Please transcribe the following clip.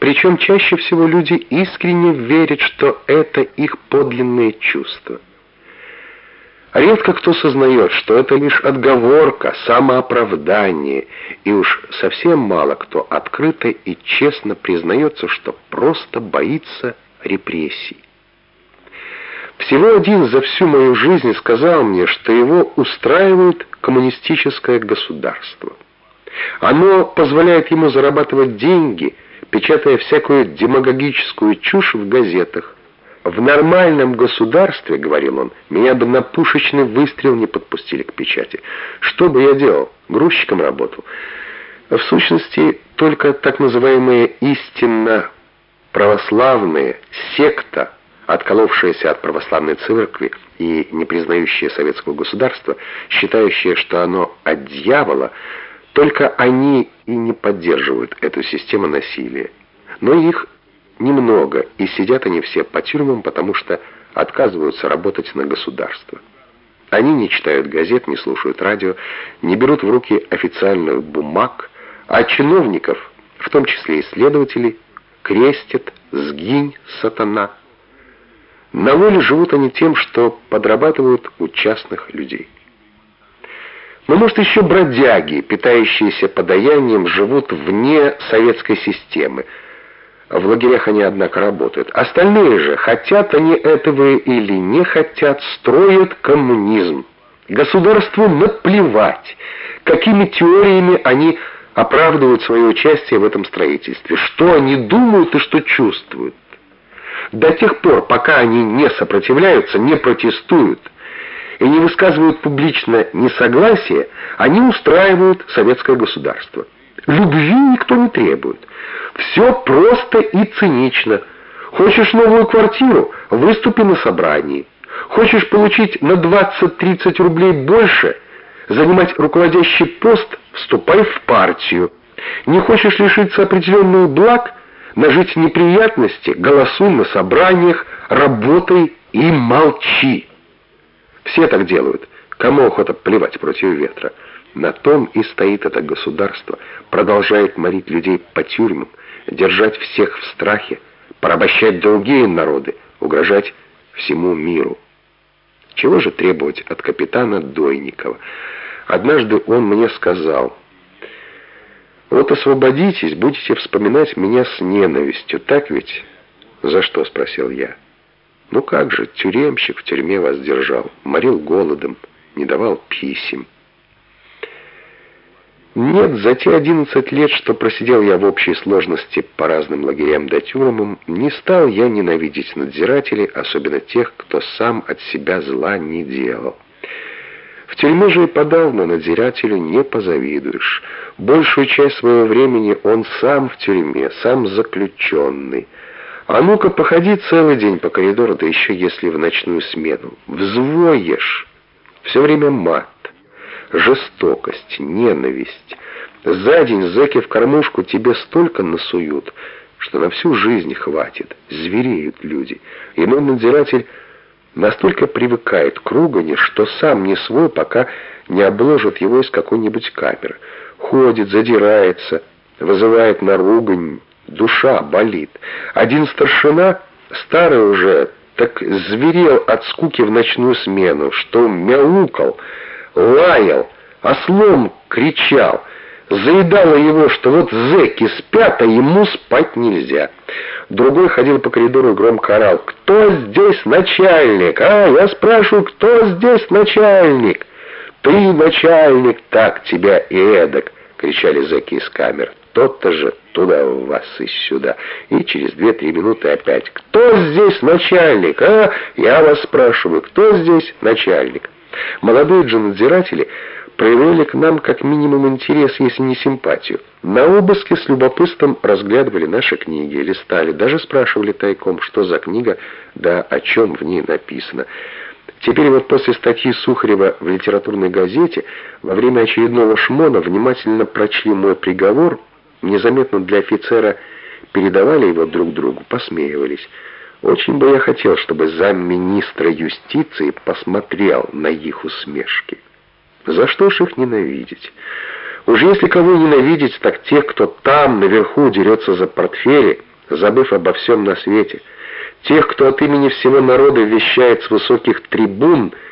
Причем чаще всего люди искренне верят, что это их подлинные чувства. Редко кто сознает, что это лишь отговорка, самооправдание, и уж совсем мало кто открыто и честно признается, что просто боится репрессий. Всего один за всю мою жизнь сказал мне, что его устраивает коммунистическое государство. Оно позволяет ему зарабатывать деньги, печатая всякую демагогическую чушь в газетах, в нормальном государстве, говорил он, меня бы на пушечный выстрел не подпустили к печати. Что бы я делал? Грузчиком работал. В сущности, только так называемые истинно православные, секта, отколовшаяся от православной церкви и не признающая советского государства, считающая, что оно от дьявола, только они и не поддерживают эту систему насилия. Но их немного, и сидят они все по тюрьмам, потому что отказываются работать на государство. Они не читают газет, не слушают радио, не берут в руки официальных бумаг, а чиновников, в том числе и следователей, крестят «сгинь, сатана». На воле живут они тем, что подрабатывают у частных людей. Но, может, еще бродяги, питающиеся подаянием, живут вне советской системы – в лагерях они, однако, работают. Остальные же, хотят они этого или не хотят, строят коммунизм. Государству наплевать, какими теориями они оправдывают свое участие в этом строительстве, что они думают и что чувствуют. До тех пор, пока они не сопротивляются, не протестуют и не высказывают публично несогласие, они устраивают советское государство. Любви никто не требует. Все просто и цинично. Хочешь новую квартиру? Выступи на собрании. Хочешь получить на 20-30 рублей больше? Занимать руководящий пост? Вступай в партию. Не хочешь лишиться определенных благ? Нажить неприятности? Голосуй на собраниях, работай и молчи. Все так делают. Кому охота плевать против ветра? На том и стоит это государство, продолжает морить людей по тюрьмам, держать всех в страхе, порабощать другие народы, угрожать всему миру. Чего же требовать от капитана Дойникова? Однажды он мне сказал, «Вот освободитесь, будете вспоминать меня с ненавистью, так ведь?» «За что?» — спросил я. «Ну как же, тюремщик в тюрьме вас держал, морил голодом, не давал писем». Нет, за те 11 лет, что просидел я в общей сложности по разным лагерям да тюрьмам, не стал я ненавидеть надзирателей, особенно тех, кто сам от себя зла не делал. В тюрьме же и подавно надзирателю не позавидуешь. Большую часть своего времени он сам в тюрьме, сам заключенный. А ну-ка, походи целый день по коридору, да еще если в ночную смену. Взвоешь. Все время мат жестокость, ненависть. За день зэки в кормушку тебе столько насуют, что на всю жизнь хватит. Звереют люди. Иной надзиратель настолько привыкает к ругани, что сам не свой, пока не обложат его из какой-нибудь камеры. Ходит, задирается, вызывает на ругань, душа болит. Один старшина, старый уже, так зверел от скуки в ночную смену, что мяукал, лаял, ослом кричал. Заедало его, что вот зэки спят, а ему спать нельзя. Другой ходил по коридору и громко орал. «Кто здесь начальник? А, я спрашиваю, кто здесь начальник?» «Ты начальник, так тебя и эдак!» — кричали зэки из камер. «То-то же туда в вас и сюда». И через две-три минуты опять. «Кто здесь начальник? А, я вас спрашиваю, кто здесь начальник?» Молодые же проявляли к нам как минимум интерес, если не симпатию. На обыске с любопытством разглядывали наши книги, листали, даже спрашивали тайком, что за книга, да о чем в ней написано. Теперь вот после статьи Сухарева в литературной газете во время очередного шмона внимательно прочли мой приговор, незаметно для офицера передавали его друг другу, посмеивались. Очень бы я хотел, чтобы замминистра юстиции посмотрел на их усмешки. За что ж их ненавидеть? Уж если кого ненавидеть, так тех, кто там, наверху, дерется за портфели, забыв обо всем на свете. Тех, кто от имени всего народа вещает с высоких трибун —